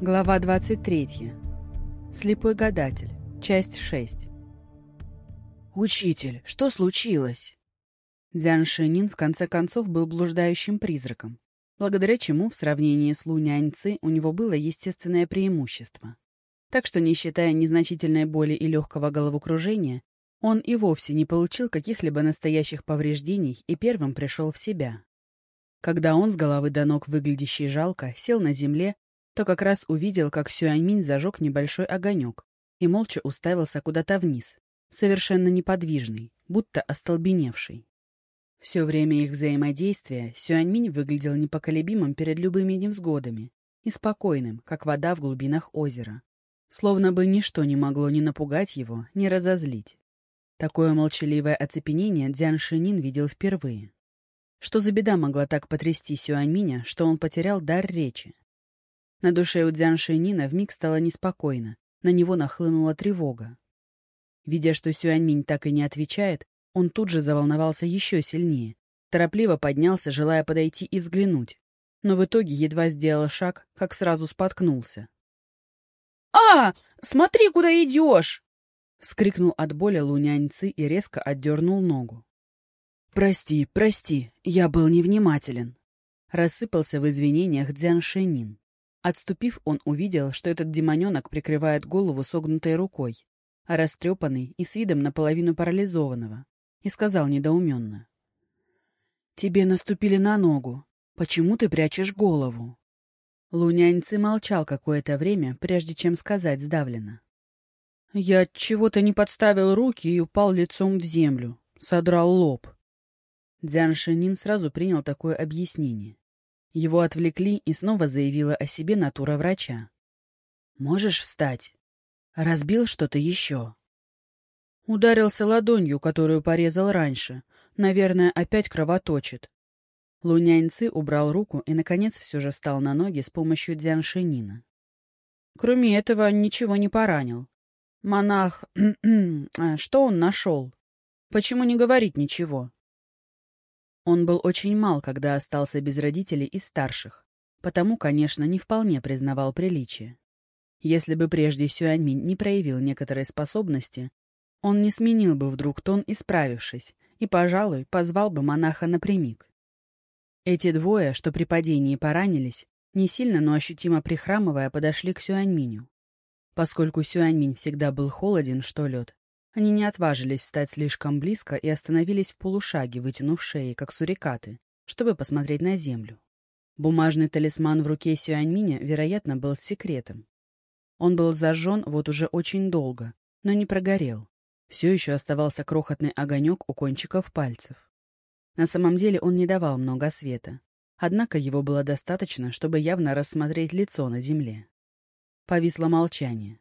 Глава 23. Слепой гадатель. Часть 6. «Учитель, что случилось?» Дзян Шинин в конце концов был блуждающим призраком, благодаря чему в сравнении с Лу Няньцы у него было естественное преимущество. Так что, не считая незначительной боли и легкого головокружения, он и вовсе не получил каких-либо настоящих повреждений и первым пришел в себя. Когда он с головы до ног, выглядящий жалко, сел на земле, то как раз увидел, как Сюаньминь зажег небольшой огонек и молча уставился куда-то вниз, совершенно неподвижный, будто остолбеневший. Все время их взаимодействия Сюаньминь выглядел непоколебимым перед любыми невзгодами и спокойным, как вода в глубинах озера. Словно бы ничто не могло ни напугать его, ни разозлить. Такое молчаливое оцепенение Дзян Шинин видел впервые. Что за беда могла так потрясти Сюаньминя, что он потерял дар речи? На душе у Дзян Шэнина вмиг стало неспокойно, на него нахлынула тревога. Видя, что Сюаньминь так и не отвечает, он тут же заволновался еще сильнее, торопливо поднялся, желая подойти и взглянуть, но в итоге едва сделал шаг, как сразу споткнулся. «А, смотри, куда идешь!» — вскрикнул от боли луняньцы и резко отдернул ногу. «Прости, прости, я был невнимателен», — рассыпался в извинениях Дзян Шэнин. Отступив, он увидел, что этот демоненок прикрывает голову согнутой рукой, а растрепанный и с видом наполовину парализованного, и сказал недоуменно. «Тебе наступили на ногу. Почему ты прячешь голову?» Луняньцы молчал какое-то время, прежде чем сказать сдавленно. «Я чего-то не подставил руки и упал лицом в землю. Содрал лоб». Дзян Шинин сразу принял такое объяснение. Его отвлекли и снова заявила о себе натура врача. «Можешь встать? Разбил что-то еще?» Ударился ладонью, которую порезал раньше. Наверное, опять кровоточит. Луняньцы убрал руку и, наконец, все же встал на ноги с помощью дзяншинина. Кроме этого, ничего не поранил. Монах... А, что он нашел? Почему не говорить ничего? Он был очень мал, когда остался без родителей и старших, потому, конечно, не вполне признавал приличие. Если бы прежде Сюаньминь не проявил некоторой способности, он не сменил бы вдруг тон, исправившись, и, пожалуй, позвал бы монаха напрямик. Эти двое, что при падении поранились, не сильно, но ощутимо прихрамывая, подошли к Сюаньминю. Поскольку Сюаньминь всегда был холоден, что лед, они не отважились встать слишком близко и остановились в полушаге, вытянув шеи, как сурикаты, чтобы посмотреть на землю. Бумажный талисман в руке Сюаньминя, вероятно, был секретом. Он был зажжен вот уже очень долго, но не прогорел. Все еще оставался крохотный огонек у кончиков пальцев. На самом деле он не давал много света. Однако его было достаточно, чтобы явно рассмотреть лицо на земле. Повисло молчание.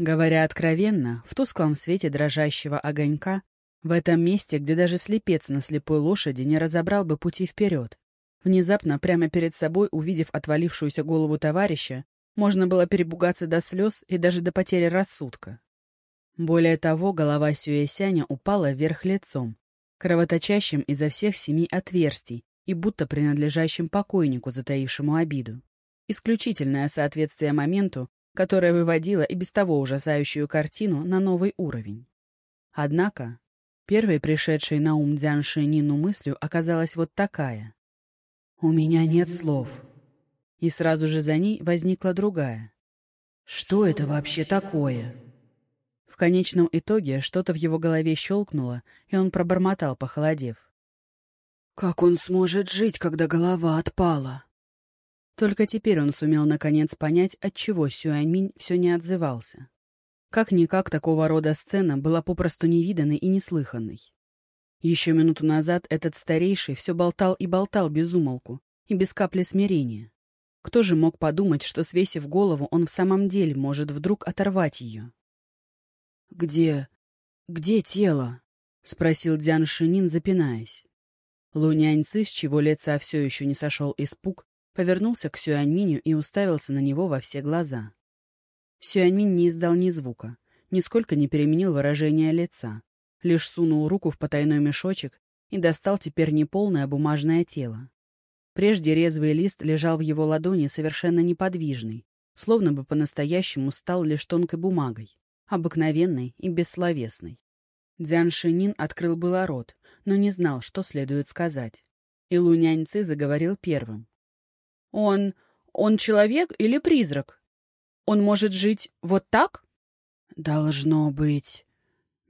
Говоря откровенно, в тусклом свете дрожащего огонька, в этом месте, где даже слепец на слепой лошади не разобрал бы пути вперед, внезапно прямо перед собой, увидев отвалившуюся голову товарища, можно было перебугаться до слез и даже до потери рассудка. Более того, голова Сюэсяня упала вверх лицом, кровоточащим изо всех семи отверстий и будто принадлежащим покойнику, затаившему обиду. Исключительное соответствие моменту, которая выводила и без того ужасающую картину на новый уровень. Однако, первой пришедшей на ум Дзян Шинину мыслью оказалась вот такая. «У меня нет слов». И сразу же за ней возникла другая. «Что это вообще такое?» В конечном итоге что-то в его голове щелкнуло, и он пробормотал, похолодев. «Как он сможет жить, когда голова отпала?» Только теперь он сумел наконец понять, отчего Сюаньминь все не отзывался. Как-никак такого рода сцена была попросту невиданной и неслыханной. Еще минуту назад этот старейший все болтал и болтал без умолку и без капли смирения. Кто же мог подумать, что, свесив голову, он в самом деле может вдруг оторвать ее? «Где... где тело?» — спросил Дзян Шинин, запинаясь. Луняньцы, с чего лица все еще не сошел испуг, повернулся к Сюаньминю и уставился на него во все глаза. Сюаньминь не издал ни звука, нисколько не переменил выражение лица, лишь сунул руку в потайной мешочек и достал теперь неполное бумажное тело. Прежде резвый лист лежал в его ладони совершенно неподвижный, словно бы по-настоящему стал лишь тонкой бумагой, обыкновенной и бессловесной. Дзян Шинин открыл было рот, но не знал, что следует сказать. И Луняньцы заговорил первым. «Он... он человек или призрак? Он может жить вот так?» «Должно быть...»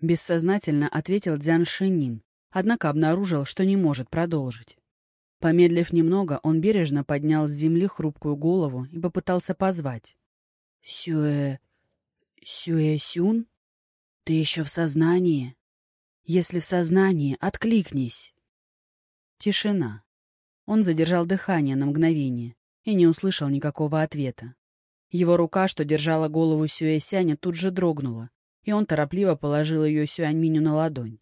Бессознательно ответил Дзян Шинин, однако обнаружил, что не может продолжить. Помедлив немного, он бережно поднял с земли хрупкую голову и попытался позвать. «Сюэ... Сюэ-сюн? Ты еще в сознании? Если в сознании, откликнись!» Тишина. Он задержал дыхание на мгновение и не услышал никакого ответа. Его рука, что держала голову Сюэсяня, тут же дрогнула, и он торопливо положил ее Сюаньминю на ладонь.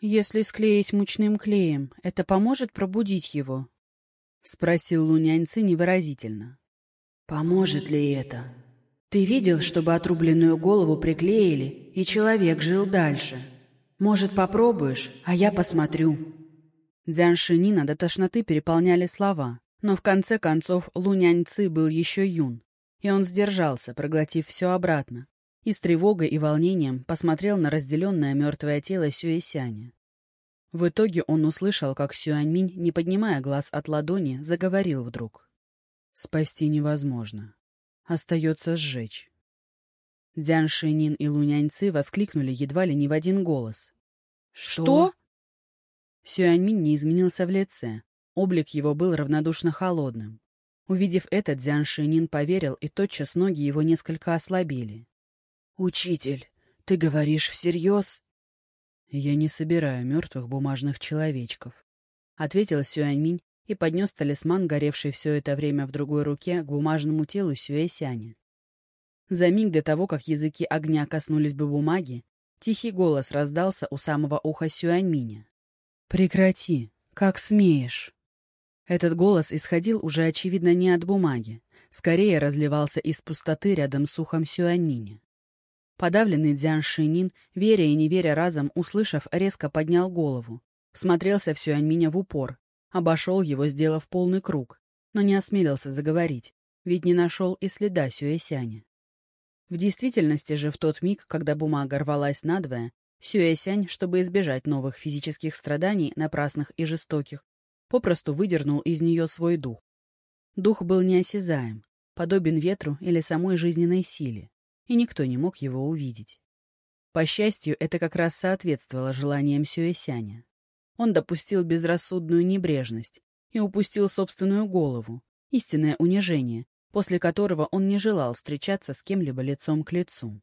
«Если склеить мучным клеем, это поможет пробудить его?» — спросил Луняньцы невыразительно. «Поможет ли это? Ты видел, чтобы отрубленную голову приклеили, и человек жил дальше? Может, попробуешь, а я посмотрю?» Дзян Шинина до тошноты переполняли слова, но в конце концов Луняньцы был еще юн, и он сдержался, проглотив все обратно, и с тревогой и волнением посмотрел на разделенное мертвое тело Сюэсяня. В итоге он услышал, как Сюаньминь, не поднимая глаз от ладони, заговорил вдруг. «Спасти невозможно. Остается сжечь». Дзян Шинин и Луняньцы воскликнули едва ли не в один голос. «Что?» Сюаньминь не изменился в лице. Облик его был равнодушно холодным. Увидев это, Дзян Шинин поверил, и тотчас ноги его несколько ослабели. «Учитель, ты говоришь всерьез?» «Я не собираю мертвых бумажных человечков», — ответил Сюаньминь и поднес талисман, горевший все это время в другой руке, к бумажному телу Сюэсяня. За миг до того, как языки огня коснулись бы бумаги, тихий голос раздался у самого уха Сюаньминя. «Прекрати! Как смеешь!» Этот голос исходил уже, очевидно, не от бумаги, скорее разливался из пустоты рядом с ухом Сюаньминя. Подавленный Дзян Шинин, веря и не веря разом, услышав, резко поднял голову. Смотрелся в Сюаньминя в упор. Обошел его, сделав полный круг. Но не осмелился заговорить, ведь не нашел и следа Сюэсяня. В действительности же в тот миг, когда бумага рвалась надвое, Сюэсянь, чтобы избежать новых физических страданий, напрасных и жестоких, попросту выдернул из нее свой дух. Дух был неосязаем, подобен ветру или самой жизненной силе и никто не мог его увидеть. По счастью, это как раз соответствовало желаниям Сюэсяня. Он допустил безрассудную небрежность и упустил собственную голову, истинное унижение, после которого он не желал встречаться с кем-либо лицом к лицу.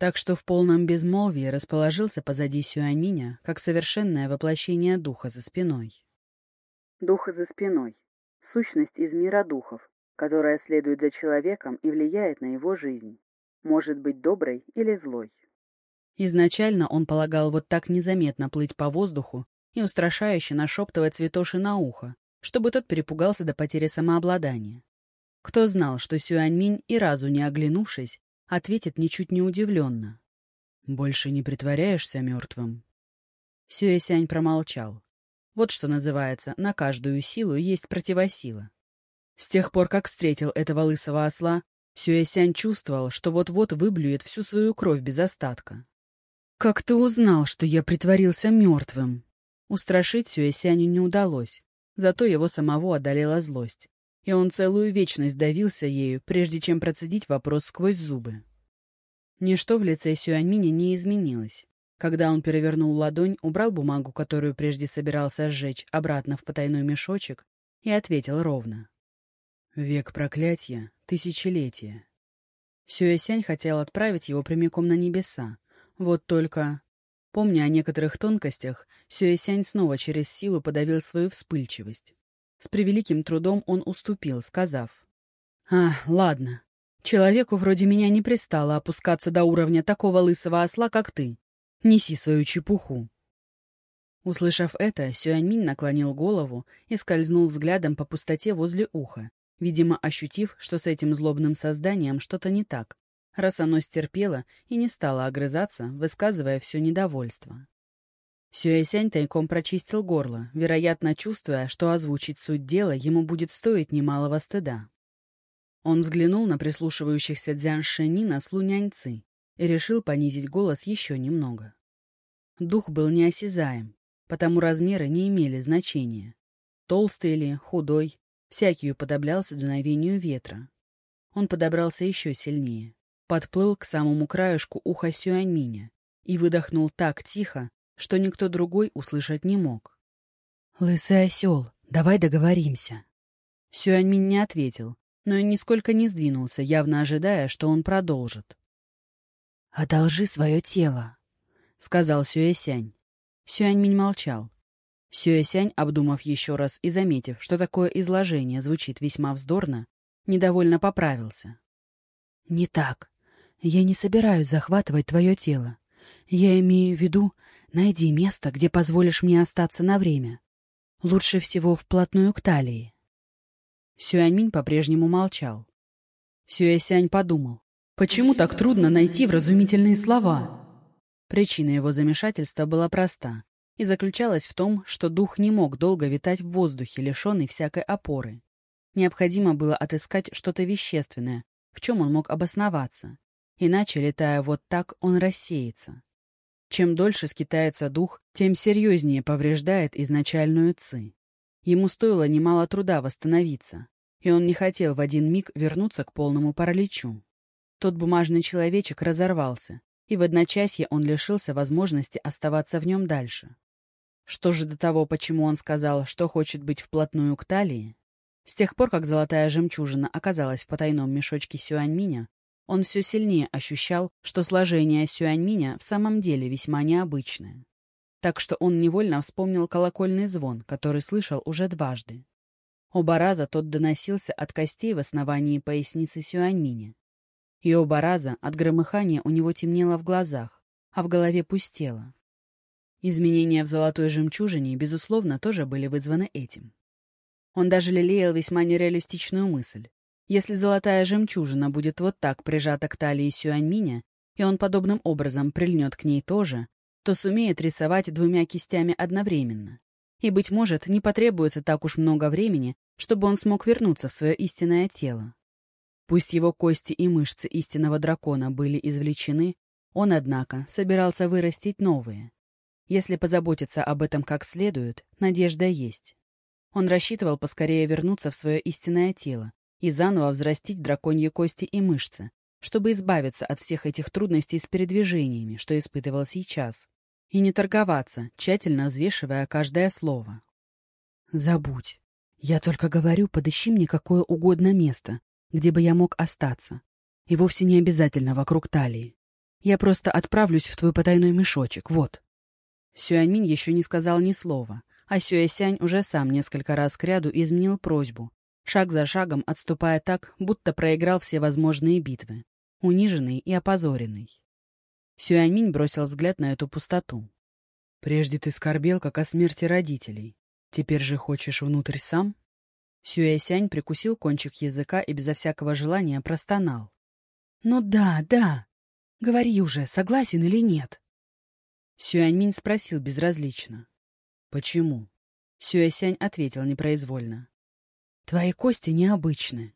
Так что в полном безмолвии расположился позади Сюаньминя, как совершенное воплощение духа за спиной. Духа за спиной. Сущность из мира духов, которая следует за человеком и влияет на его жизнь может быть доброй или злой. Изначально он полагал вот так незаметно плыть по воздуху и устрашающе нашептывать цветоши на ухо, чтобы тот перепугался до потери самообладания. Кто знал, что Сюаньминь, и разу не оглянувшись, ответит ничуть не удивленно. «Больше не притворяешься мертвым?» Сюэсянь промолчал. Вот что называется, на каждую силу есть противосила. С тех пор, как встретил этого лысого осла, Сюэсянь чувствовал, что вот-вот выблюет всю свою кровь без остатка. «Как ты узнал, что я притворился мертвым?» Устрашить Сюэсяню не удалось, зато его самого одолела злость, и он целую вечность давился ею, прежде чем процедить вопрос сквозь зубы. Ничто в лице Сюаньминя не изменилось. Когда он перевернул ладонь, убрал бумагу, которую прежде собирался сжечь, обратно в потайной мешочек, и ответил ровно. «Век проклятия тысячелетия. Сюэсянь хотел отправить его прямиком на небеса. Вот только... Помня о некоторых тонкостях, Сюэсянь снова через силу подавил свою вспыльчивость. С превеликим трудом он уступил, сказав. «А, ладно. Человеку вроде меня не пристало опускаться до уровня такого лысого осла, как ты. Неси свою чепуху». Услышав это, Сюаньминь наклонил голову и скользнул взглядом по пустоте возле уха, видимо, ощутив, что с этим злобным созданием что-то не так, раз оно стерпело и не стало огрызаться, высказывая все недовольство. Сюэсянь тайком прочистил горло, вероятно, чувствуя, что озвучить суть дела ему будет стоить немалого стыда. Он взглянул на прислушивающихся Дзян Шенина с Луняньцы и решил понизить голос еще немного. Дух был неосязаем, потому размеры не имели значения. Толстый или худой, всякий уподоблялся дуновению ветра. Он подобрался еще сильнее, подплыл к самому краешку уха Сюаньминя и выдохнул так тихо, что никто другой услышать не мог. «Лысый осел, давай договоримся». Сюаньминь не ответил, но и нисколько не сдвинулся, явно ожидая, что он продолжит. «Одолжи свое тело», — сказал Сюэсянь. Сюаньминь молчал. Сюэсянь, обдумав еще раз и заметив, что такое изложение звучит весьма вздорно, недовольно поправился. «Не так. Я не собираюсь захватывать твое тело. Я имею в виду, найди место, где позволишь мне остаться на время. Лучше всего вплотную к талии. Сюаньминь по-прежнему молчал. Сюэсянь подумал, почему так трудно найти вразумительные слова? Причина его замешательства была проста и заключалась в том, что дух не мог долго витать в воздухе, лишенный всякой опоры. Необходимо было отыскать что-то вещественное, в чем он мог обосноваться. Иначе, летая вот так, он рассеется. Чем дольше скитается дух, тем серьезнее повреждает изначальную ци. Ему стоило немало труда восстановиться, и он не хотел в один миг вернуться к полному параличу. Тот бумажный человечек разорвался, и в одночасье он лишился возможности оставаться в нем дальше. Что же до того, почему он сказал, что хочет быть вплотную к талии? С тех пор, как золотая жемчужина оказалась в потайном мешочке Сюаньминя, он все сильнее ощущал, что сложение Сюаньминя в самом деле весьма необычное. Так что он невольно вспомнил колокольный звон, который слышал уже дважды. Оба раза тот доносился от костей в основании поясницы Сюаньминя. И оба раза от громыхания у него темнело в глазах, а в голове пустело. Изменения в золотой жемчужине, безусловно, тоже были вызваны этим. Он даже лелеял весьма нереалистичную мысль. Если золотая жемчужина будет вот так прижата к талии Сюаньминя, и он подобным образом прильнет к ней тоже, то сумеет рисовать двумя кистями одновременно. И, быть может, не потребуется так уж много времени, чтобы он смог вернуться в свое истинное тело. Пусть его кости и мышцы истинного дракона были извлечены, он, однако, собирался вырастить новые. Если позаботиться об этом как следует, надежда есть. Он рассчитывал поскорее вернуться в свое истинное тело, и заново взрастить драконьи кости и мышцы, чтобы избавиться от всех этих трудностей с передвижениями, что испытывал сейчас, и не торговаться, тщательно взвешивая каждое слово. «Забудь. Я только говорю, подыщи мне какое угодно место, где бы я мог остаться. И вовсе не обязательно вокруг талии. Я просто отправлюсь в твой потайной мешочек, вот». Сюаньминь еще не сказал ни слова, а Сюэсянь уже сам несколько раз кряду изменил просьбу, шаг за шагом отступая так, будто проиграл все возможные битвы, униженный и опозоренный. Сюаньминь бросил взгляд на эту пустоту. «Прежде ты скорбел, как о смерти родителей. Теперь же хочешь внутрь сам?» Сюэсянь прикусил кончик языка и безо всякого желания простонал. «Ну да, да. Говори уже, согласен или нет?» Сюаньминь спросил безразлично. «Почему?» Сюэсянь ответил непроизвольно. Твои кости необычны.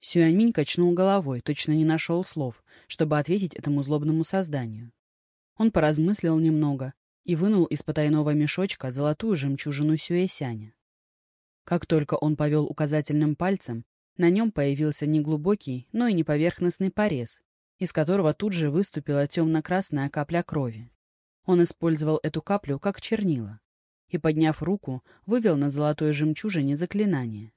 Сюаньминь качнул головой, точно не нашел слов, чтобы ответить этому злобному созданию. Он поразмыслил немного и вынул из потайного мешочка золотую жемчужину Сюэсяня. Как только он повел указательным пальцем, на нем появился не глубокий, но и не поверхностный порез, из которого тут же выступила темно-красная капля крови. Он использовал эту каплю как чернила и, подняв руку, вывел на золотой жемчужине заклинание.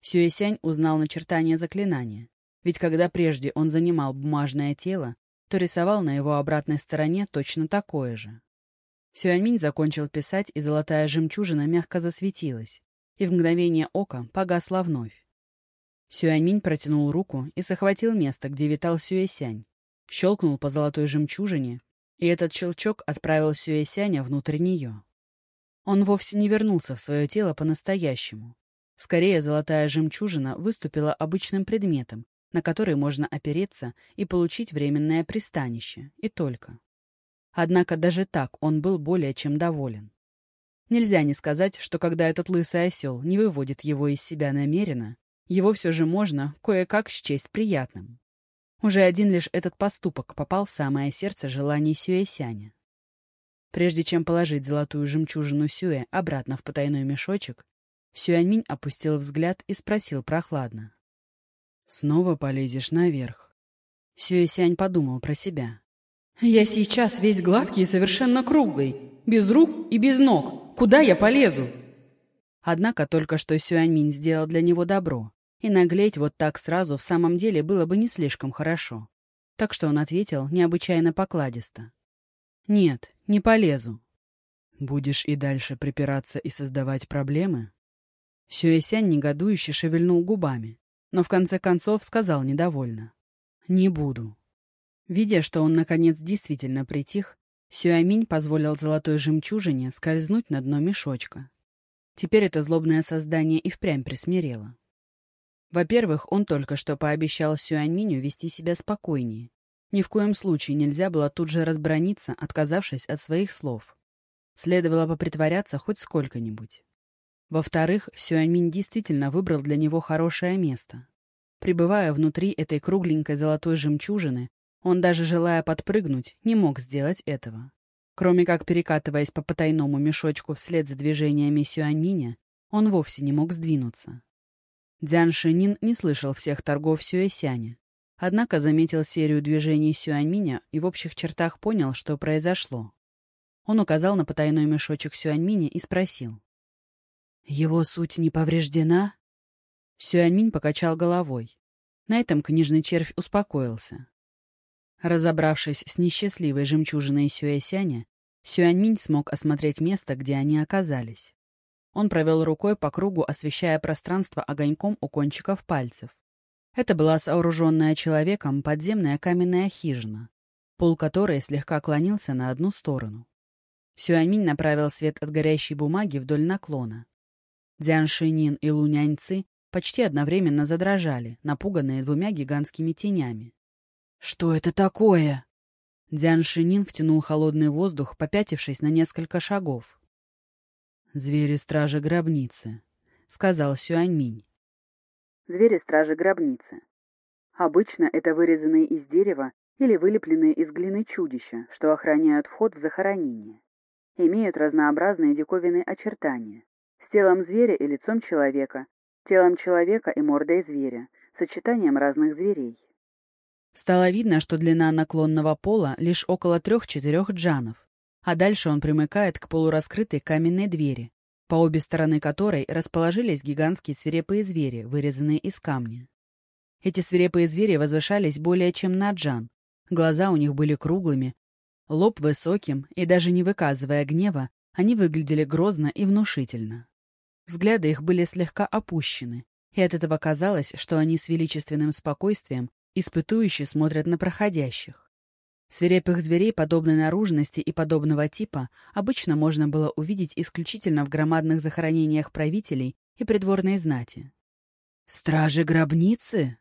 Сюэсянь узнал начертание заклинания, ведь когда прежде он занимал бумажное тело, то рисовал на его обратной стороне точно такое же. Сюаньминь закончил писать, и золотая жемчужина мягко засветилась, и в мгновение ока погасла вновь. Сюаньминь протянул руку и захватил место, где витал Сюэсянь, щелкнул по золотой жемчужине, и этот щелчок отправил Сюэсяня внутрь нее. Он вовсе не вернулся в свое тело по-настоящему. Скорее, золотая жемчужина выступила обычным предметом, на который можно опереться и получить временное пристанище, и только. Однако даже так он был более чем доволен. Нельзя не сказать, что когда этот лысый осел не выводит его из себя намеренно, его все же можно кое-как счесть приятным. Уже один лишь этот поступок попал в самое сердце желаний Сюэсяня. Прежде чем положить золотую жемчужину Сюэ обратно в потайной мешочек, Сюаньминь опустил взгляд и спросил прохладно. «Снова полезешь наверх?» Сюэсянь подумал про себя. «Я сейчас весь гладкий и совершенно круглый, без рук и без ног. Куда я полезу?» Однако только что Сюаньминь сделал для него добро, и наглеть вот так сразу в самом деле было бы не слишком хорошо. Так что он ответил необычайно покладисто. «Нет, не полезу». «Будешь и дальше припираться и создавать проблемы?» Сюэсянь негодующе шевельнул губами, но в конце концов сказал недовольно. «Не буду». Видя, что он, наконец, действительно притих, Сюаминь позволил золотой жемчужине скользнуть на дно мешочка. Теперь это злобное создание и впрямь присмирело. Во-первых, он только что пообещал Сюаньминю вести себя спокойнее. Ни в коем случае нельзя было тут же разброниться, отказавшись от своих слов. Следовало попритворяться хоть сколько-нибудь. Во-вторых, Сюаньминь действительно выбрал для него хорошее место. Пребывая внутри этой кругленькой золотой жемчужины, он даже желая подпрыгнуть, не мог сделать этого. Кроме как перекатываясь по потайному мешочку вслед за движениями Сюаньминя, он вовсе не мог сдвинуться. Дзян Шинин не слышал всех торгов Сюэсяня, однако заметил серию движений Сюаньминя и в общих чертах понял, что произошло. Он указал на потайной мешочек Сюаньминя и спросил. «Его суть не повреждена?» Сюаньминь покачал головой. На этом книжный червь успокоился. Разобравшись с несчастливой жемчужиной Сюэсяня, Сюаньминь смог осмотреть место, где они оказались. Он провел рукой по кругу, освещая пространство огоньком у кончиков пальцев. Это была сооруженная человеком подземная каменная хижина, пол которой слегка клонился на одну сторону. Сюаньминь направил свет от горящей бумаги вдоль наклона. Дзян Шинин и Луняньцы почти одновременно задрожали, напуганные двумя гигантскими тенями. «Что это такое?» Дзян Шинин втянул холодный воздух, попятившись на несколько шагов. «Звери-стражи гробницы», — сказал Сюаньминь. Звери-стражи гробницы. Обычно это вырезанные из дерева или вылепленные из глины чудища, что охраняют вход в захоронение. Имеют разнообразные диковинные очертания с телом зверя и лицом человека, телом человека и мордой зверя, сочетанием разных зверей. Стало видно, что длина наклонного пола лишь около трех-четырех джанов, а дальше он примыкает к полураскрытой каменной двери, по обе стороны которой расположились гигантские свирепые звери, вырезанные из камня. Эти свирепые звери возвышались более чем на джан. Глаза у них были круглыми, лоб высоким, и даже не выказывая гнева, они выглядели грозно и внушительно. Взгляды их были слегка опущены, и от этого казалось, что они с величественным спокойствием испытующе смотрят на проходящих. Свирепых зверей подобной наружности и подобного типа обычно можно было увидеть исключительно в громадных захоронениях правителей и придворной знати. «Стражи гробницы?»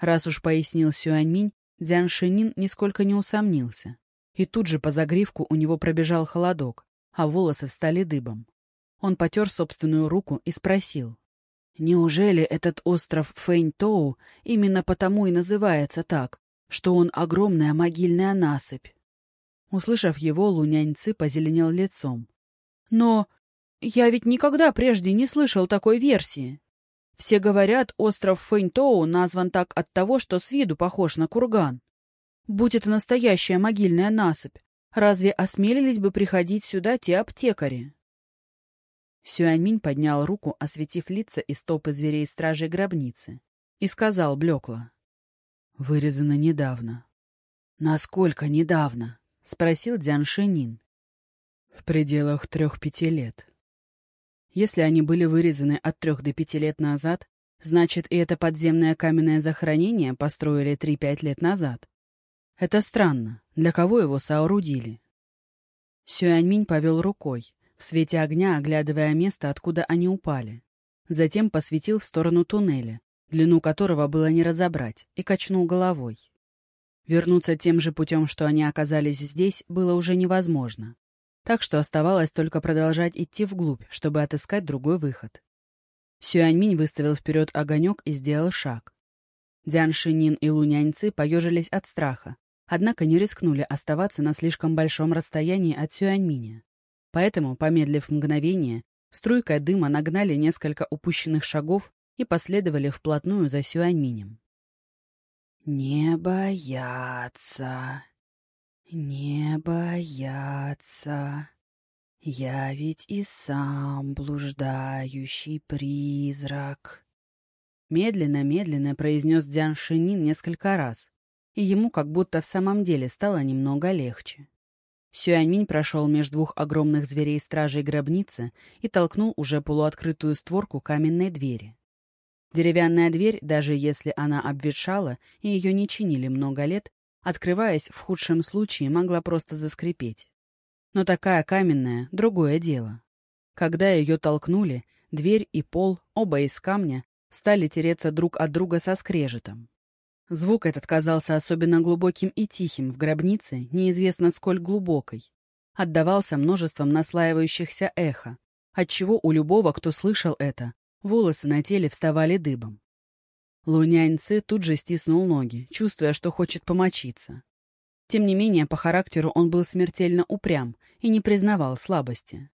Раз уж пояснил Сюаньминь, Дзян Шинин нисколько не усомнился. И тут же по загривку у него пробежал холодок, а волосы встали дыбом. Он потер собственную руку и спросил. «Неужели этот остров Фэнь-Тоу именно потому и называется так, что он огромная могильная насыпь?» Услышав его, Луняньцы позеленел лицом. «Но я ведь никогда прежде не слышал такой версии. Все говорят, остров Фэнь-Тоу назван так от того, что с виду похож на курган. Будь это настоящая могильная насыпь, разве осмелились бы приходить сюда те аптекари?» Сюаньминь поднял руку, осветив лица и стопы зверей стражей гробницы, и сказал блекло. «Вырезано недавно». «Насколько недавно?» — спросил Дзян Шинин. «В пределах трех-пяти лет». Если они были вырезаны от трех до пяти лет назад, значит, и это подземное каменное захоронение построили три-пять лет назад. Это странно. Для кого его соорудили? Сюаньминь повел рукой, в свете огня оглядывая место, откуда они упали. Затем посветил в сторону туннеля, длину которого было не разобрать, и качнул головой. Вернуться тем же путем, что они оказались здесь, было уже невозможно. Так что оставалось только продолжать идти вглубь, чтобы отыскать другой выход. Сюаньминь выставил вперед огонек и сделал шаг. Дзян Шинин и Луняньцы поежились от страха, однако не рискнули оставаться на слишком большом расстоянии от Сюаньминя. Поэтому, помедлив мгновение, струйкой дыма нагнали несколько упущенных шагов и последовали вплотную за Сюаньминем. «Не бояться, не бояться. Я ведь и сам блуждающий призрак». Медленно-медленно произнес Дзян Шинин несколько раз, и ему как будто в самом деле стало немного легче. Сюаньминь прошел между двух огромных зверей-стражей гробницы и толкнул уже полуоткрытую створку каменной двери. Деревянная дверь, даже если она обветшала и ее не чинили много лет, открываясь в худшем случае, могла просто заскрипеть. Но такая каменная — другое дело. Когда ее толкнули, дверь и пол, оба из камня, стали тереться друг от друга со скрежетом. Звук этот казался особенно глубоким и тихим в гробнице, неизвестно сколь глубокой. Отдавался множеством наслаивающихся эхо, отчего у любого, кто слышал это, волосы на теле вставали дыбом. Луняньцы тут же стиснул ноги, чувствуя, что хочет помочиться. Тем не менее, по характеру он был смертельно упрям и не признавал слабости.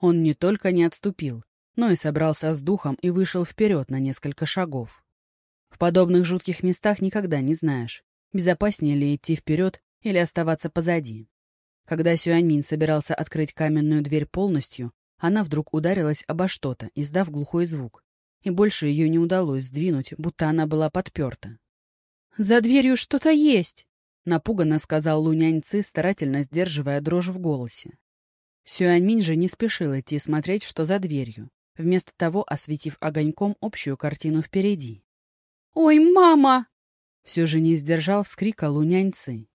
Он не только не отступил, но и собрался с духом и вышел вперед на несколько шагов. В подобных жутких местах никогда не знаешь, безопаснее ли идти вперед или оставаться позади. Когда Сюаньмин собирался открыть каменную дверь полностью, она вдруг ударилась обо что-то, издав глухой звук, и больше ее не удалось сдвинуть, будто она была подперта. «За дверью что-то есть!» — напуганно сказал Луняньцы, старательно сдерживая дрожь в голосе. Сюаньминь же не спешил идти смотреть, что за дверью, вместо того осветив огоньком общую картину впереди. «Ой, мама!» Все же не сдержал вскрика луняньцы.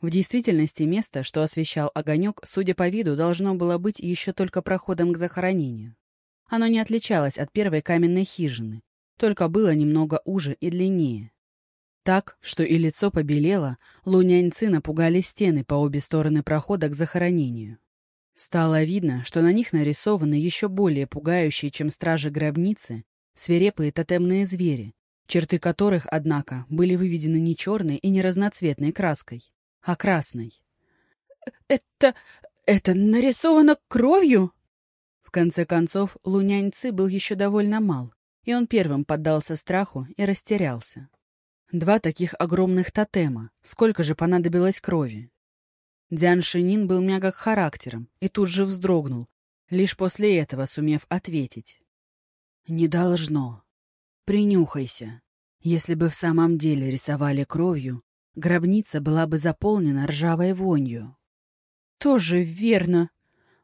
В действительности место, что освещал огонек, судя по виду, должно было быть еще только проходом к захоронению. Оно не отличалось от первой каменной хижины, только было немного уже и длиннее. Так, что и лицо побелело, луняньцы напугали стены по обе стороны прохода к захоронению. Стало видно, что на них нарисованы еще более пугающие, чем стражи гробницы, свирепые тотемные звери, черты которых, однако, были выведены не черной и не разноцветной краской, а красной. «Это... это нарисовано кровью?» В конце концов, Луняньцы был еще довольно мал, и он первым поддался страху и растерялся. Два таких огромных тотема, сколько же понадобилось крови? Дзян Шинин был мягок характером и тут же вздрогнул, лишь после этого сумев ответить. «Не должно. Принюхайся. Если бы в самом деле рисовали кровью, гробница была бы заполнена ржавой вонью. Тоже верно.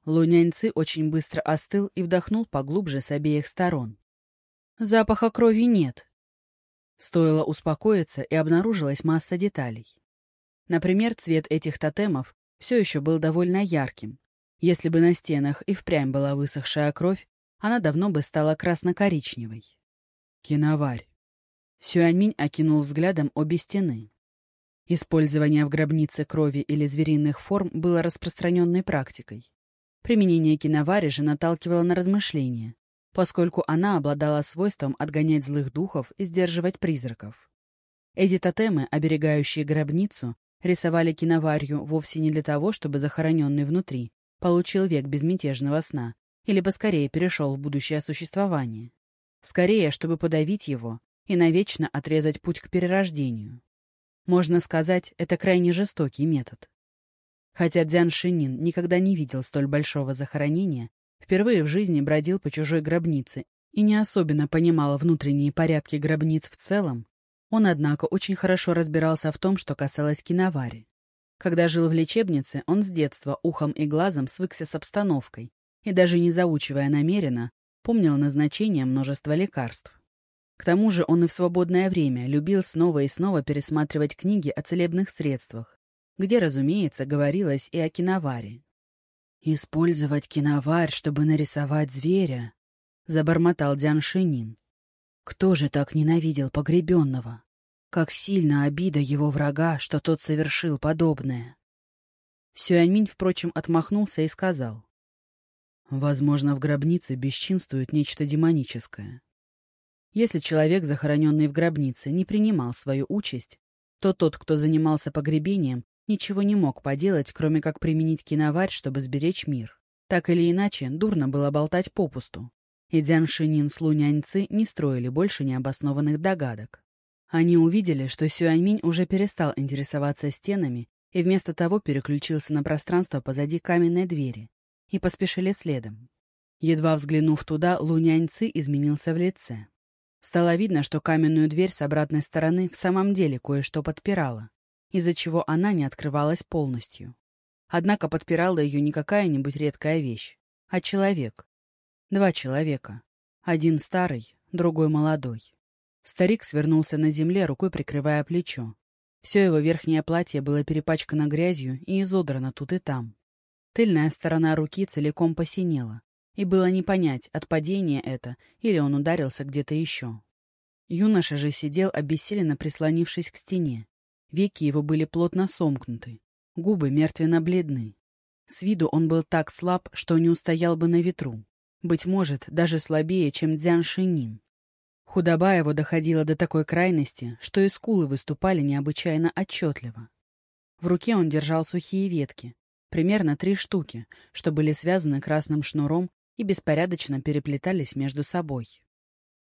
Луняньцы очень быстро остыл и вдохнул поглубже с обеих сторон. Запаха крови нет. Стоило успокоиться, и обнаружилась масса деталей. Например, цвет этих тотемов все еще был довольно ярким. Если бы на стенах и впрямь была высохшая кровь, она давно бы стала красно-коричневой. Киноварь. Сюаньминь окинул взглядом обе стены. Использование в гробнице крови или звериных форм было распространенной практикой. Применение киновари же наталкивало на размышления, поскольку она обладала свойством отгонять злых духов и сдерживать призраков. Эти тотемы, оберегающие гробницу, рисовали киноварью вовсе не для того, чтобы захороненный внутри получил век безмятежного сна или поскорее перешел в будущее существование. Скорее, чтобы подавить его и навечно отрезать путь к перерождению. Можно сказать, это крайне жестокий метод. Хотя Дзян Шинин никогда не видел столь большого захоронения, впервые в жизни бродил по чужой гробнице и не особенно понимал внутренние порядки гробниц в целом, он, однако, очень хорошо разбирался в том, что касалось киновари. Когда жил в лечебнице, он с детства ухом и глазом свыкся с обстановкой и, даже не заучивая намеренно, помнил назначение множества лекарств. К тому же он и в свободное время любил снова и снова пересматривать книги о целебных средствах, где, разумеется, говорилось и о киноваре. «Использовать киноварь, чтобы нарисовать зверя», — забормотал Дзян Шинин. «Кто же так ненавидел погребенного? Как сильно обида его врага, что тот совершил подобное». Сюаньминь, впрочем, отмахнулся и сказал. Возможно, в гробнице бесчинствует нечто демоническое. Если человек, захороненный в гробнице, не принимал свою участь, то тот, кто занимался погребением, ничего не мог поделать, кроме как применить киноварь, чтобы сберечь мир. Так или иначе, дурно было болтать попусту. И Дзян Шинин с Луняньцы не строили больше необоснованных догадок. Они увидели, что Сюаньминь уже перестал интересоваться стенами и вместо того переключился на пространство позади каменной двери и поспешили следом. Едва взглянув туда, Луняньцы изменился в лице. Стало видно, что каменную дверь с обратной стороны в самом деле кое-что подпирала, из-за чего она не открывалась полностью. Однако подпирала ее не какая-нибудь редкая вещь, а человек. Два человека. Один старый, другой молодой. Старик свернулся на земле, рукой прикрывая плечо. Все его верхнее платье было перепачкано грязью и изодрано тут и там. Тыльная сторона руки целиком посинела, и было не понять, от падения это или он ударился где-то еще. Юноша же сидел, обессиленно прислонившись к стене. Веки его были плотно сомкнуты, губы мертвенно-бледны. С виду он был так слаб, что не устоял бы на ветру. Быть может, даже слабее, чем Дзян Шинин. Худоба его доходила до такой крайности, что и скулы выступали необычайно отчетливо. В руке он держал сухие ветки, примерно три штуки, что были связаны красным шнуром и беспорядочно переплетались между собой.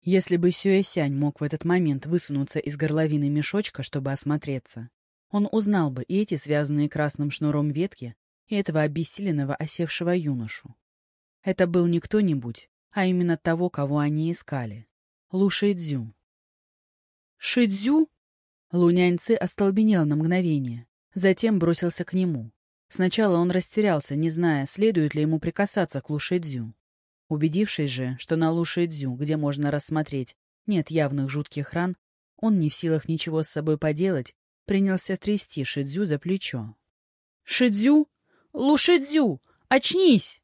Если бы Сюэсянь мог в этот момент высунуться из горловины мешочка, чтобы осмотреться, он узнал бы и эти связанные красным шнуром ветки, и этого обессиленного осевшего юношу. Это был не кто-нибудь, а именно того, кого они искали. Лу Шидзю. «Шидзю?» Луняньцы остолбенел на мгновение, затем бросился к нему. Сначала он растерялся, не зная, следует ли ему прикасаться к Лу Шидзю. Убедившись же, что на Лу Шидзю, где можно рассмотреть, нет явных жутких ран, он не в силах ничего с собой поделать, принялся трясти Шидзю за плечо. «Шидзю? Лу Шидзю! Очнись!»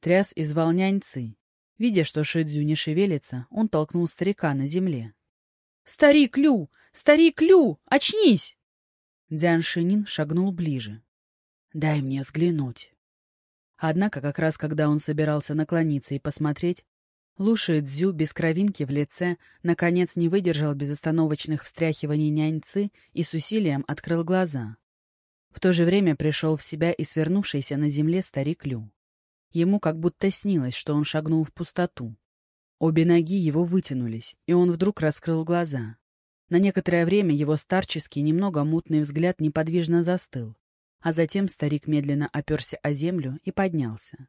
Тряс из волняньцы. Видя, что Шидзю не шевелится, он толкнул старика на земле. «Старик Лю! Старик Лю! Очнись!» Дзян Шинин шагнул ближе. «Дай мне взглянуть». Однако, как раз когда он собирался наклониться и посмотреть, Луши Дзю без кровинки в лице наконец не выдержал безостановочных встряхиваний няньцы и с усилием открыл глаза. В то же время пришел в себя и свернувшийся на земле старик Лю. Ему как будто снилось, что он шагнул в пустоту. Обе ноги его вытянулись, и он вдруг раскрыл глаза. На некоторое время его старческий, немного мутный взгляд неподвижно застыл, а затем старик медленно оперся о землю и поднялся.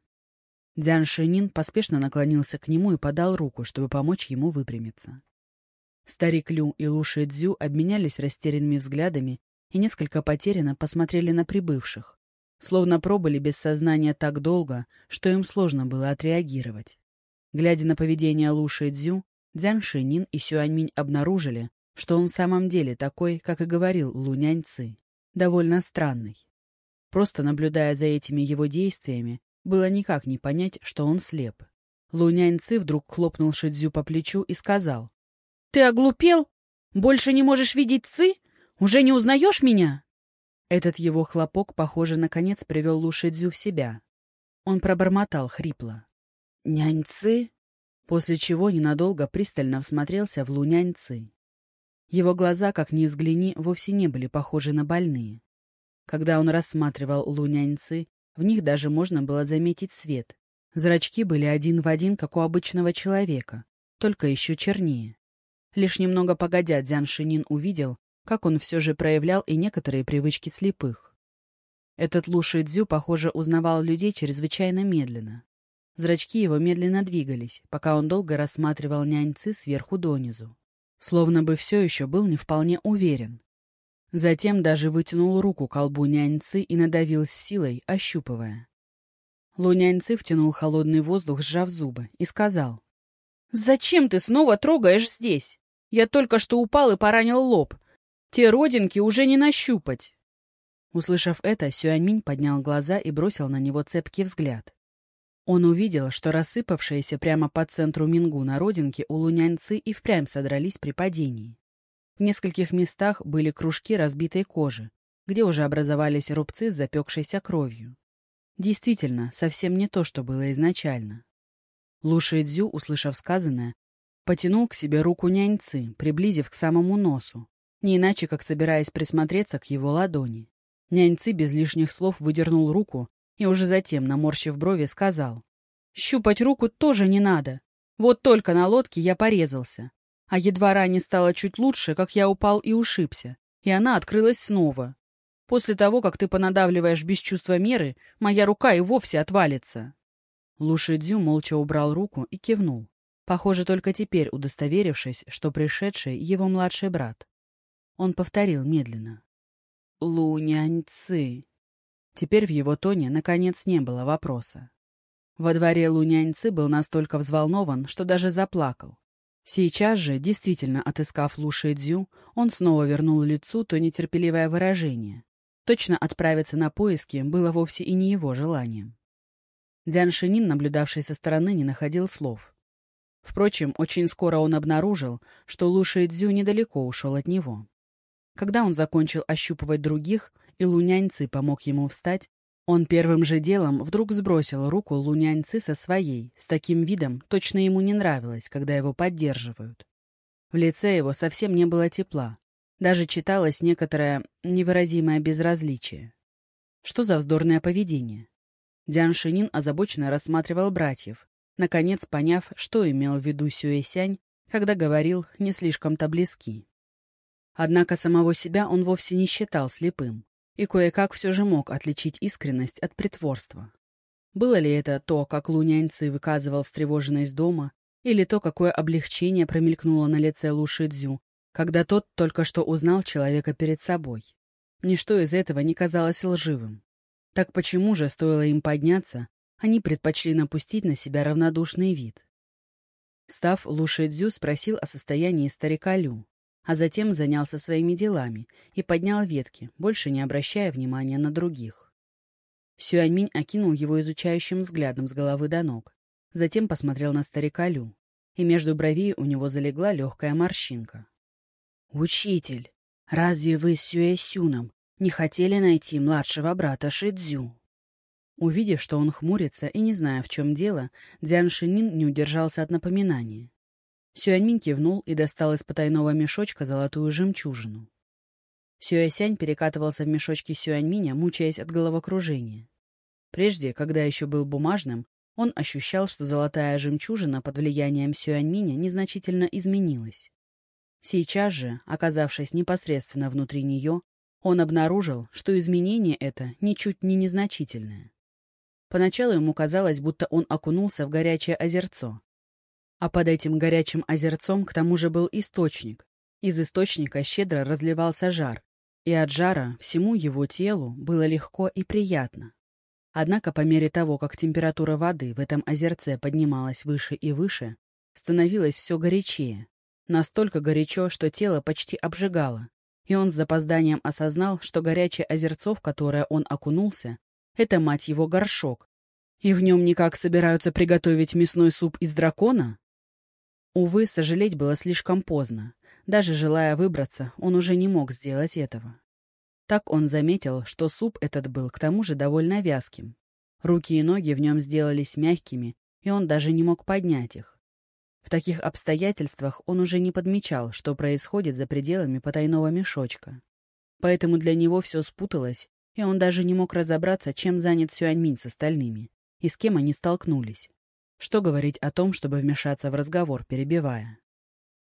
Дзян Шинин поспешно наклонился к нему и подал руку, чтобы помочь ему выпрямиться. Старик Лю и Луши Дзю обменялись растерянными взглядами и несколько потерянно посмотрели на прибывших словно пробыли без сознания так долго, что им сложно было отреагировать. Глядя на поведение Луши Дзю, Дзян Шинин и Сюаньминь обнаружили, что он в самом деле такой, как и говорил Лунянь Ци, довольно странный. Просто наблюдая за этими его действиями, было никак не понять, что он слеп. Лунянь Ци вдруг хлопнул Шидзю по плечу и сказал. «Ты оглупел? Больше не можешь видеть Ци? Уже не узнаешь меня?» Этот его хлопок, похоже, наконец привел Лушидзю в себя. Он пробормотал хрипло. «Няньцы?» После чего ненадолго пристально всмотрелся в Луняньцы. Его глаза, как ни взгляни, вовсе не были похожи на больные. Когда он рассматривал Луняньцы, в них даже можно было заметить свет. Зрачки были один в один, как у обычного человека, только еще чернее. Лишь немного погодя Дзян Шинин увидел, как он все же проявлял и некоторые привычки слепых. Этот Луши Дзю, похоже, узнавал людей чрезвычайно медленно. Зрачки его медленно двигались, пока он долго рассматривал няньцы сверху донизу. Словно бы все еще был не вполне уверен. Затем даже вытянул руку к колбу няньцы и надавил с силой, ощупывая. Луняньцы втянул холодный воздух, сжав зубы, и сказал. «Зачем ты снова трогаешь здесь? Я только что упал и поранил лоб. Те родинки уже не нащупать. Услышав это, Сюаньминь поднял глаза и бросил на него цепкий взгляд. Он увидел, что рассыпавшиеся прямо по центру Мингу на родинке у луняньцы и впрямь содрались при падении. В нескольких местах были кружки разбитой кожи, где уже образовались рубцы с запекшейся кровью. Действительно, совсем не то, что было изначально. Лу Шэйдзю, услышав сказанное, Потянул к себе руку няньцы, приблизив к самому носу, не иначе, как собираясь присмотреться к его ладони. Няньцы без лишних слов выдернул руку и уже затем, наморщив брови, сказал. «Щупать руку тоже не надо. Вот только на лодке я порезался. А едва ране стало чуть лучше, как я упал и ушибся, и она открылась снова. После того, как ты понадавливаешь без чувства меры, моя рука и вовсе отвалится». Лушидзю молча убрал руку и кивнул. Похоже, только теперь удостоверившись, что пришедший — его младший брат. Он повторил медленно. «Луняньцы». Теперь в его тоне, наконец, не было вопроса. Во дворе Луняньцы был настолько взволнован, что даже заплакал. Сейчас же, действительно отыскав Луши Дзю, он снова вернул лицу то нетерпеливое выражение. Точно отправиться на поиски было вовсе и не его желанием. Дзян Шинин, наблюдавший со стороны, не находил слов. Впрочем, очень скоро он обнаружил, что Луши Дзю недалеко ушел от него. Когда он закончил ощупывать других, и Луняньцы помог ему встать, он первым же делом вдруг сбросил руку Луняньцы со своей, с таким видом, точно ему не нравилось, когда его поддерживают. В лице его совсем не было тепла, даже читалось некоторое невыразимое безразличие. Что за вздорное поведение? Дзян Шинин озабоченно рассматривал братьев, наконец поняв, что имел в виду Сюэсянь, когда говорил не слишком-то близки. Однако самого себя он вовсе не считал слепым и кое-как все же мог отличить искренность от притворства. Было ли это то, как Луняньцы выказывал встревоженность дома, или то, какое облегчение промелькнуло на лице Лушидзю, когда тот только что узнал человека перед собой? Ничто из этого не казалось лживым. Так почему же, стоило им подняться, они предпочли напустить на себя равнодушный вид? Став, Лушидзю спросил о состоянии старика Лю а затем занялся своими делами и поднял ветки, больше не обращая внимания на других. Сюаньминь окинул его изучающим взглядом с головы до ног, затем посмотрел на старика Лю, и между бровей у него залегла легкая морщинка. «Учитель, разве вы с Сюэсюном не хотели найти младшего брата Шидзю?» Увидев, что он хмурится и не зная, в чем дело, Дзян Шинин не удержался от напоминания. Сюаньминь кивнул и достал из потайного мешочка золотую жемчужину. Сюэсянь перекатывался в мешочке Сюаньминя, мучаясь от головокружения. Прежде, когда еще был бумажным, он ощущал, что золотая жемчужина под влиянием Сюаньминя незначительно изменилась. Сейчас же, оказавшись непосредственно внутри нее, он обнаружил, что изменение это ничуть не незначительное. Поначалу ему казалось, будто он окунулся в горячее озерцо, а под этим горячим озерцом к тому же был источник. Из источника щедро разливался жар, и от жара всему его телу было легко и приятно. Однако по мере того, как температура воды в этом озерце поднималась выше и выше, становилось все горячее. Настолько горячо, что тело почти обжигало. И он с запозданием осознал, что горячее озерцо, в которое он окунулся, это, мать его, горшок. И в нем никак собираются приготовить мясной суп из дракона? Увы, сожалеть было слишком поздно. Даже желая выбраться, он уже не мог сделать этого. Так он заметил, что суп этот был к тому же довольно вязким. Руки и ноги в нем сделались мягкими, и он даже не мог поднять их. В таких обстоятельствах он уже не подмечал, что происходит за пределами потайного мешочка. Поэтому для него все спуталось, и он даже не мог разобраться, чем занят Сюаньминь с остальными, и с кем они столкнулись. Что говорить о том, чтобы вмешаться в разговор, перебивая?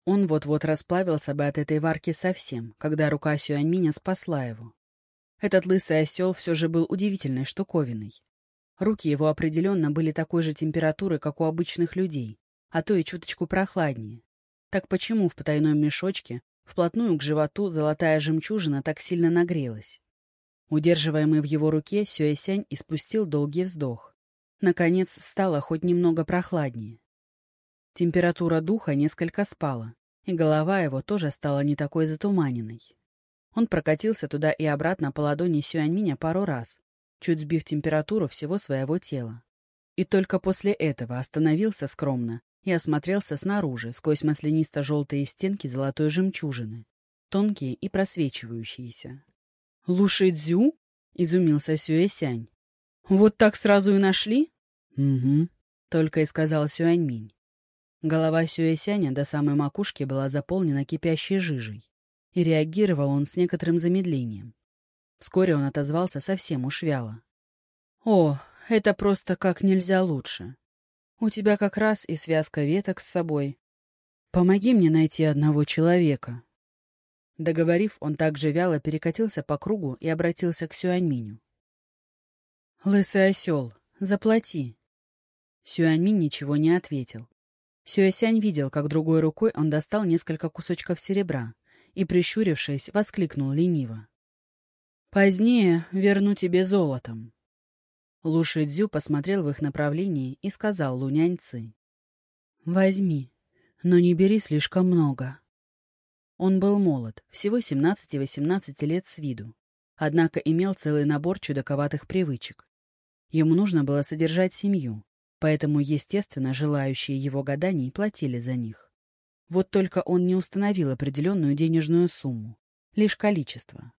Он вот-вот расплавился бы от этой варки совсем, когда рука Сюаньминя спасла его. Этот лысый осел все же был удивительной штуковиной. Руки его определенно были такой же температуры, как у обычных людей, а то и чуточку прохладнее. Так почему в потайном мешочке, вплотную к животу, золотая жемчужина так сильно нагрелась? Удерживаемый в его руке, Сюэсянь испустил долгий вздох. Наконец стало хоть немного прохладнее. Температура духа несколько спала, и голова его тоже стала не такой затуманенной. Он прокатился туда и обратно по ладони Сюаньминя пару раз, чуть сбив температуру всего своего тела. И только после этого остановился скромно и осмотрелся снаружи, сквозь маслянисто-желтые стенки золотой жемчужины, тонкие и просвечивающиеся. «Лушидзю?» — изумился Сюэсянь. «Вот так сразу и нашли?» «Угу», — только и сказал Сюаньминь. Голова Сюэсяня до самой макушки была заполнена кипящей жижей, и реагировал он с некоторым замедлением. Вскоре он отозвался совсем уж вяло. «О, это просто как нельзя лучше. У тебя как раз и связка веток с собой. Помоги мне найти одного человека». Договорив, он также вяло перекатился по кругу и обратился к Сюаньминю. «Лысый осел, заплати!» Сюаньминь ничего не ответил. Сюэсянь видел, как другой рукой он достал несколько кусочков серебра и, прищурившись, воскликнул лениво. «Позднее верну тебе золотом». Луши Дзю посмотрел в их направлении и сказал Луняньцы. «Возьми, но не бери слишком много». Он был молод, всего 17-18 лет с виду, однако имел целый набор чудаковатых привычек. Ему нужно было содержать семью, поэтому, естественно, желающие его гаданий платили за них. Вот только он не установил определенную денежную сумму, лишь количество.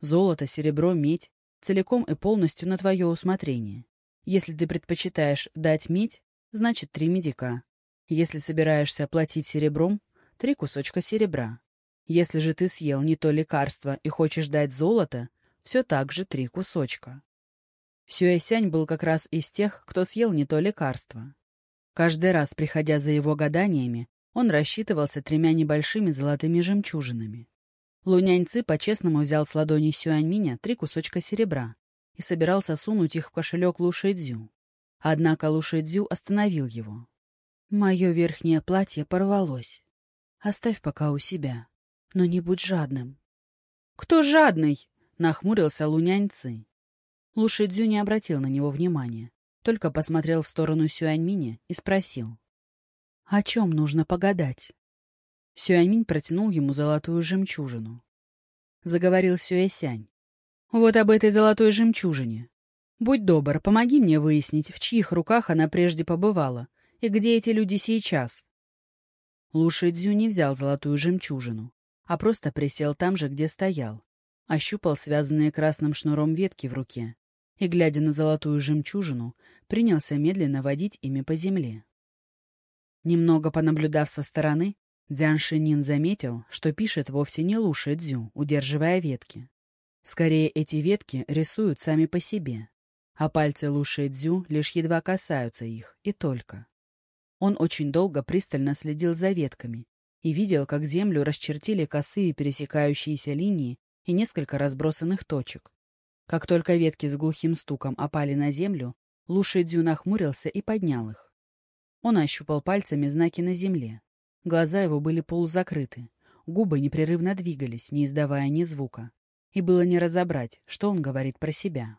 Золото, серебро, медь — целиком и полностью на твое усмотрение. Если ты предпочитаешь дать медь, значит три медика. Если собираешься платить серебром, три кусочка серебра. Если же ты съел не то лекарство и хочешь дать золото, все так же три кусочка. Сюэсянь был как раз из тех, кто съел не то лекарство. Каждый раз, приходя за его гаданиями, он рассчитывался тремя небольшими золотыми жемчужинами. Луняньцы по-честному взял с ладони Сюаньминя три кусочка серебра и собирался сунуть их в кошелек Лушэдзю. Однако Лушэдзю остановил его. «Мое верхнее платье порвалось. Оставь пока у себя, но не будь жадным». «Кто жадный?» — нахмурился Луняньцы. Луши Дзю не обратил на него внимания, только посмотрел в сторону Сюаньминя и спросил. «О чем нужно погадать?» Сюаньминь протянул ему золотую жемчужину. Заговорил Сюэсянь. «Вот об этой золотой жемчужине. Будь добр, помоги мне выяснить, в чьих руках она прежде побывала, и где эти люди сейчас». Луши Дзю не взял золотую жемчужину, а просто присел там же, где стоял, ощупал связанные красным шнуром ветки в руке и, глядя на золотую жемчужину, принялся медленно водить ими по земле. Немного понаблюдав со стороны, Дзян Шинин заметил, что пишет вовсе не Луши Дзю, удерживая ветки. Скорее, эти ветки рисуют сами по себе, а пальцы Луши Дзю лишь едва касаются их, и только. Он очень долго пристально следил за ветками и видел, как землю расчертили косые пересекающиеся линии и несколько разбросанных точек, как только ветки с глухим стуком опали на землю, Лушидзю нахмурился и поднял их. Он ощупал пальцами знаки на земле. Глаза его были полузакрыты, губы непрерывно двигались, не издавая ни звука. И было не разобрать, что он говорит про себя.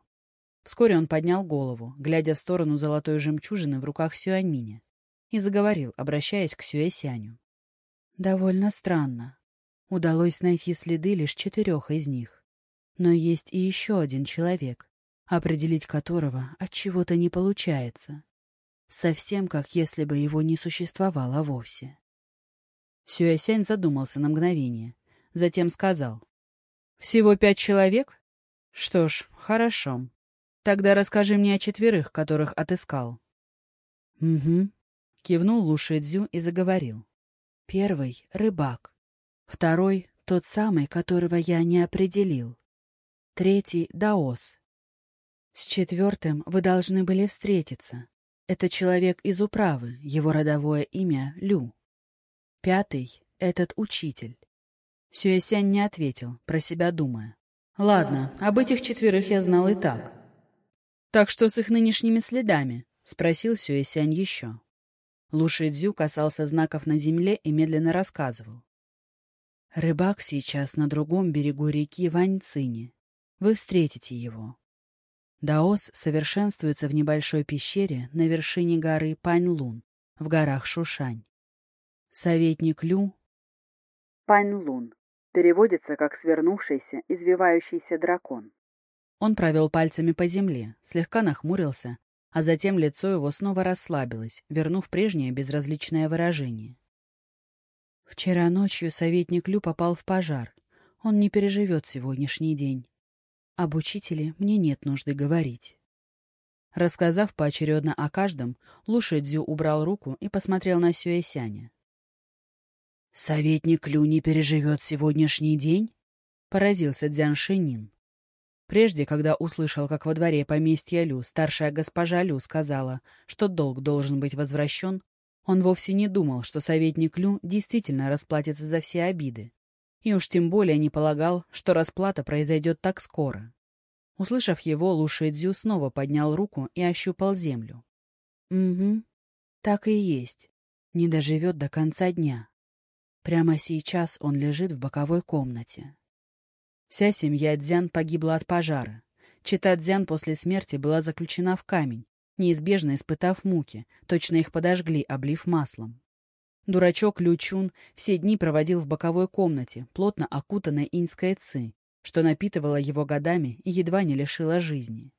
Вскоре он поднял голову, глядя в сторону золотой жемчужины в руках Сюаньминя, и заговорил, обращаясь к Сюэсяню. «Довольно странно. Удалось найти следы лишь четырех из них. Но есть и еще один человек, определить которого от чего-то не получается. Совсем как если бы его не существовало вовсе. Сюэсянь задумался на мгновение, затем сказал. «Всего пять человек? Что ж, хорошо. Тогда расскажи мне о четверых, которых отыскал». «Угу», — кивнул Лушэдзю и заговорил. «Первый — рыбак. Второй — тот самый, которого я не определил третий — Даос. С четвертым вы должны были встретиться. Это человек из управы, его родовое имя — Лю. Пятый — этот учитель. Сюэсянь не ответил, про себя думая. «Ладно, об этих четверых я знал и так». «Так что с их нынешними следами?» — спросил Сюэсянь еще. Луши Дзю касался знаков на земле и медленно рассказывал. «Рыбак сейчас на другом берегу реки Ваньцине вы встретите его. Даос совершенствуется в небольшой пещере на вершине горы Паньлун в горах Шушань. Советник Лю... Паньлун переводится как «свернувшийся, извивающийся дракон». Он провел пальцами по земле, слегка нахмурился, а затем лицо его снова расслабилось, вернув прежнее безразличное выражение. Вчера ночью советник Лю попал в пожар. Он не переживет сегодняшний день. Об учителе мне нет нужды говорить. Рассказав поочередно о каждом, Луши Дзю убрал руку и посмотрел на Сюэсяня. «Советник Лю не переживет сегодняшний день?» — поразился Дзян Шинин. Прежде, когда услышал, как во дворе поместья Лю старшая госпожа Лю сказала, что долг должен быть возвращен, он вовсе не думал, что советник Лю действительно расплатится за все обиды. И уж тем более не полагал, что расплата произойдет так скоро. Услышав его, Луши Дзю снова поднял руку и ощупал землю. «Угу, так и есть. Не доживет до конца дня. Прямо сейчас он лежит в боковой комнате». Вся семья Дзян погибла от пожара. Чита Дзян после смерти была заключена в камень, неизбежно испытав муки, точно их подожгли, облив маслом. Дурачок Лючун все дни проводил в боковой комнате, плотно окутанной инской ци, что напитывало его годами и едва не лишило жизни.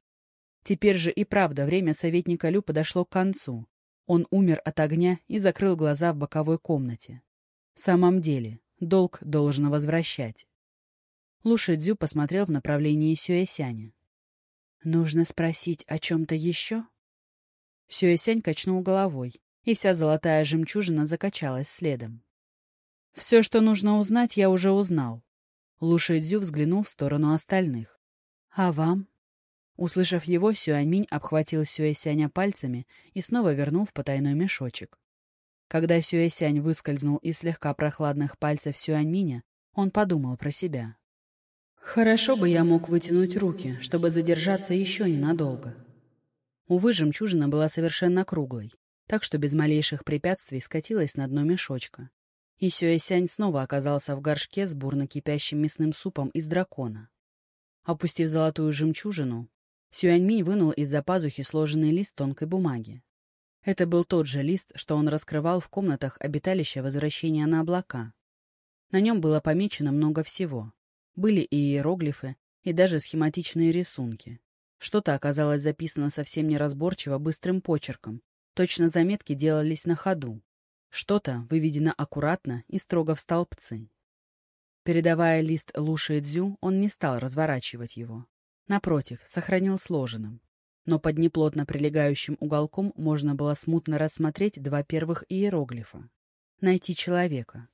Теперь же и правда время советника Лю подошло к концу. Он умер от огня и закрыл глаза в боковой комнате. В самом деле, долг должен возвращать. Луши Дзю посмотрел в направлении Сюэсяня. «Нужно спросить о чем-то еще?» Сюэсянь качнул головой, и вся золотая жемчужина закачалась следом. «Все, что нужно узнать, я уже узнал. Лушэйдзю взглянул в сторону остальных. «А вам?» Услышав его, Сюаньминь обхватил Сюэсяня пальцами и снова вернул в потайной мешочек. Когда Сюэсянь выскользнул из слегка прохладных пальцев Сюаньминя, он подумал про себя. «Хорошо бы я мог вытянуть руки, чтобы задержаться еще ненадолго». Увы, жемчужина была совершенно круглой, так что без малейших препятствий скатилась на дно мешочка и Сюэсянь снова оказался в горшке с бурно кипящим мясным супом из дракона. Опустив золотую жемчужину, Сюаньминь вынул из-за пазухи сложенный лист тонкой бумаги. Это был тот же лист, что он раскрывал в комнатах обиталища возвращения на облака. На нем было помечено много всего. Были и иероглифы, и даже схематичные рисунки. Что-то оказалось записано совсем неразборчиво быстрым почерком. Точно заметки делались на ходу. Что-то выведено аккуратно и строго в столбцы. Передавая лист Луши Дзю, он не стал разворачивать его. Напротив, сохранил сложенным. Но под неплотно прилегающим уголком можно было смутно рассмотреть два первых иероглифа. Найти человека.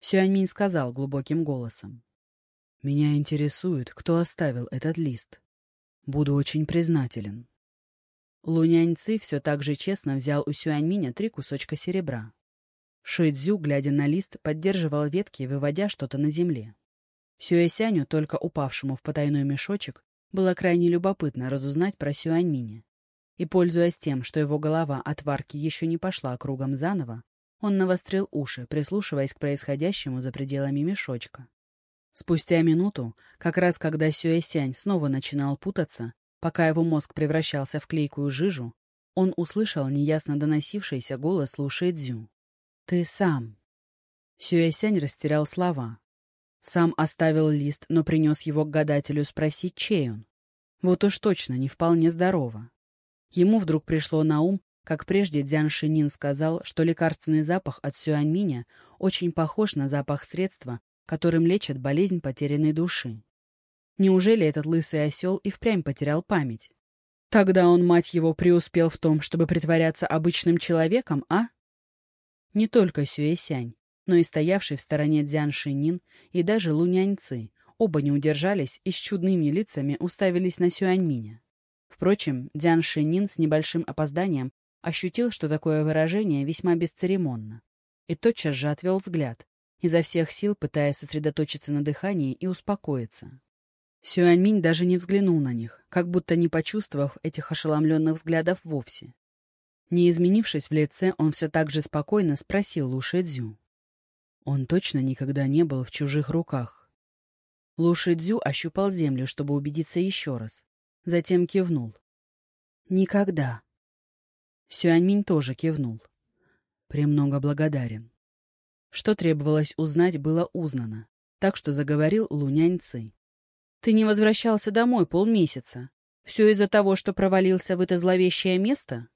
Сюаньминь сказал глубоким голосом. «Меня интересует, кто оставил этот лист. Буду очень признателен». Луняньцы все так же честно взял у Сюаньминя три кусочка серебра. Шэйдзю, глядя на лист, поддерживал ветки, выводя что-то на земле. Сюэсяню, только упавшему в потайной мешочек, было крайне любопытно разузнать про Сюаньминя. И, пользуясь тем, что его голова от варки еще не пошла кругом заново, он навострил уши, прислушиваясь к происходящему за пределами мешочка. Спустя минуту, как раз когда Сюэсянь снова начинал путаться, пока его мозг превращался в клейкую жижу, он услышал неясно доносившийся голос Луши Цзю. «Ты сам». Сюэсянь растерял слова. Сам оставил лист, но принес его к гадателю спросить, чей он. Вот уж точно не вполне здорово. Ему вдруг пришло на ум, как прежде Дзян Шинин сказал, что лекарственный запах от Сюаньминя очень похож на запах средства, которым лечат болезнь потерянной души. Неужели этот лысый осел и впрямь потерял память? Тогда он, мать его, преуспел в том, чтобы притворяться обычным человеком, а? Не только Сюэсянь, но и стоявший в стороне Дзян Шинин и даже Луняньцы, оба не удержались и с чудными лицами уставились на Сюаньминя. Впрочем, Дзян Шинин с небольшим опозданием ощутил, что такое выражение весьма бесцеремонно, и тотчас же отвел взгляд, изо всех сил пытаясь сосредоточиться на дыхании и успокоиться. Сюаньминь даже не взглянул на них, как будто не почувствовав этих ошеломленных взглядов вовсе. Не изменившись в лице, он все так же спокойно спросил Лушэдзю. Он точно никогда не был в чужих руках. Лушэдзю ощупал землю, чтобы убедиться еще раз. Затем кивнул. «Никогда». Сюаньминь тоже кивнул. «Премного благодарен». Что требовалось узнать, было узнано, так что заговорил Луняньцы. «Ты не возвращался домой полмесяца. Все из-за того, что провалился в это зловещее место?»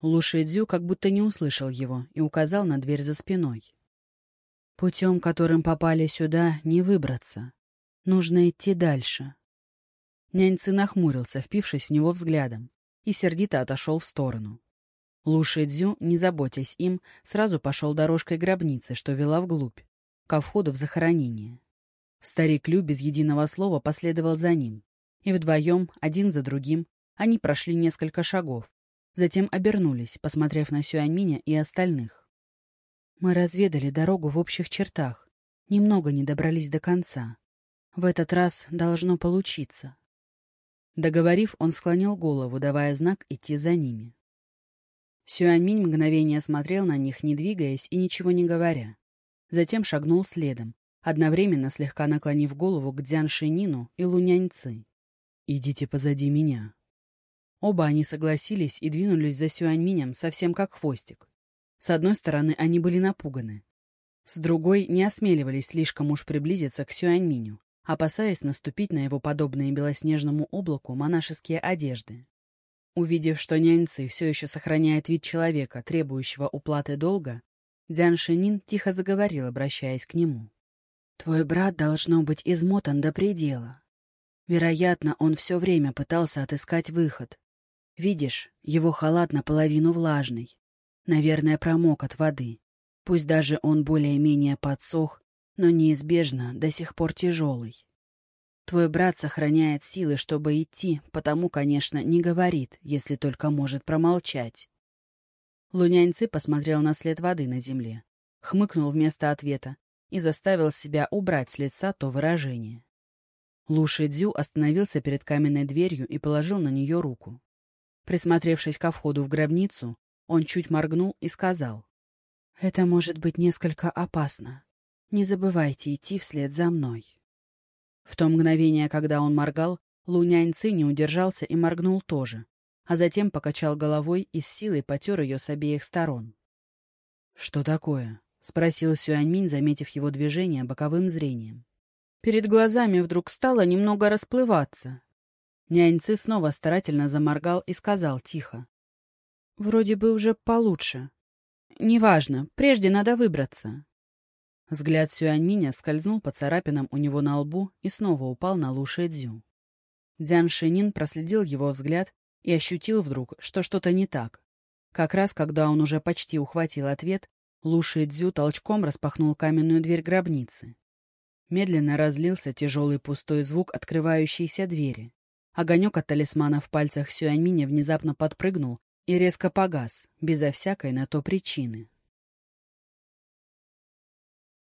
Лушидзю как будто не услышал его и указал на дверь за спиной. «Путем, которым попали сюда, не выбраться. Нужно идти дальше». Няньцы нахмурился, впившись в него взглядом. и сердито отошел в сторону. Лу Шэдзю, не заботясь им, сразу пошел дорожкой гробницы, что вела вглубь, ко входу в захоронение. Старик Лю без единого слова последовал за ним, и вдвоем, один за другим, они прошли несколько шагов, затем обернулись, посмотрев на Сюаньминя и остальных. Мы разведали дорогу в общих чертах, немного не добрались до конца. В этот раз должно получиться. Договорив, он склонил голову, давая знак идти за ними. Сюаньминь мгновение смотрел на них, не двигаясь и ничего не говоря. Затем шагнул следом, одновременно слегка наклонив голову к Дзян Шинину и Луняньцы. «Идите позади меня». Оба они согласились и двинулись за Сюаньминем совсем как хвостик. С одной стороны, они были напуганы. С другой, не осмеливались слишком уж приблизиться к Сюаньминю, опасаясь наступить на его подобные белоснежному облаку монашеские одежды. Увидев, что няньцы все еще сохраняет вид человека, требующего уплаты долга, Дзян Шинин тихо заговорил, обращаясь к нему. «Твой брат должно быть измотан до предела. Вероятно, он все время пытался отыскать выход. Видишь, его халат наполовину влажный. Наверное, промок от воды. Пусть даже он более-менее подсох, но неизбежно до сих пор тяжелый. Твой брат сохраняет силы, чтобы идти, потому, конечно, не говорит, если только может промолчать. Луняньцы посмотрел на след воды на земле, хмыкнул вместо ответа и заставил себя убрать с лица то выражение. Луши Дзю остановился перед каменной дверью и положил на нее руку. Присмотревшись ко входу в гробницу, он чуть моргнул и сказал. «Это может быть несколько опасно. Не забывайте идти вслед за мной». В то мгновение, когда он моргал, Луняньцы не удержался и моргнул тоже, а затем покачал головой и с силой потер ее с обеих сторон. «Что такое?» — спросил Сюаньминь, заметив его движение боковым зрением. Перед глазами вдруг стало немного расплываться. Няньцы снова старательно заморгал и сказал тихо. «Вроде бы уже получше. Неважно, прежде надо выбраться». Взгляд Сюаньминя скользнул по царапинам у него на лбу и снова упал на Лу Шэдзю. Дзян Шинин проследил его взгляд и ощутил вдруг, что что-то не так. Как раз когда он уже почти ухватил ответ, Лу Шэдзю толчком распахнул каменную дверь гробницы. Медленно разлился тяжелый пустой звук открывающейся двери. Огонек от талисмана в пальцах Сюаньминя внезапно подпрыгнул и резко погас, безо всякой на то причины.